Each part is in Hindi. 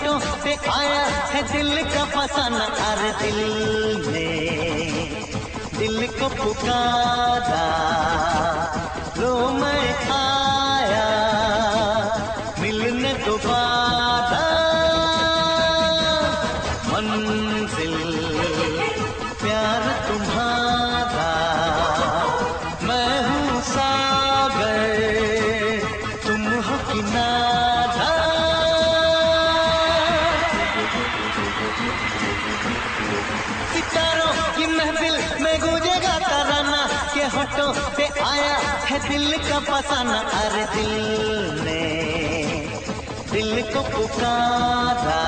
होठों पे आया है दिल का फसाना अरे दिल ने दिल को पुकारा। होठों से आया है दिल का फसाना अरे दिल ने दिल को पुकारा।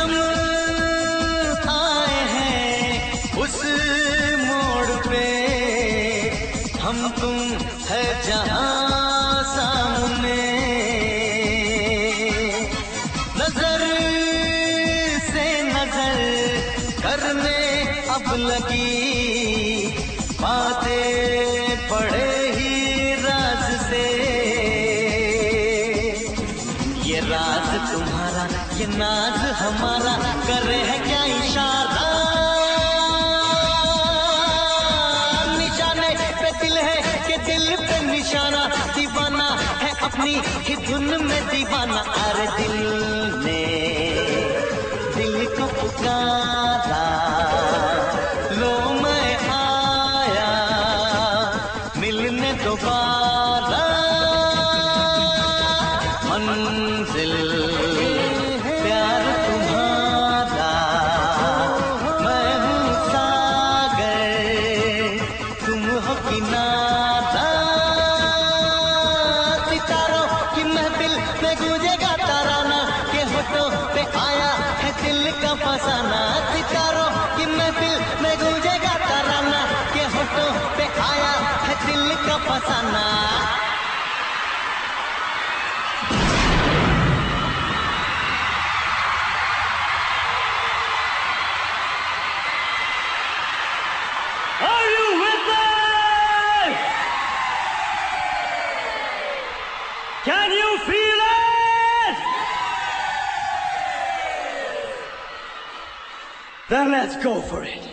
कदम आए हैं उस मोड़ पे। हम तुम है जहाँ सामने। नज़र से नज़र करने अब लगी। बातें पड़े ही राज से ये राज तुम्हारा, ये नाज हमारा करे है क्या इशारा? निशाने पे दिल है कि दिल पे निशाना। दीवाना है अपनी ही धुन में दीवाना। अरे दिल। हो Can you feel it? Then let's go for it.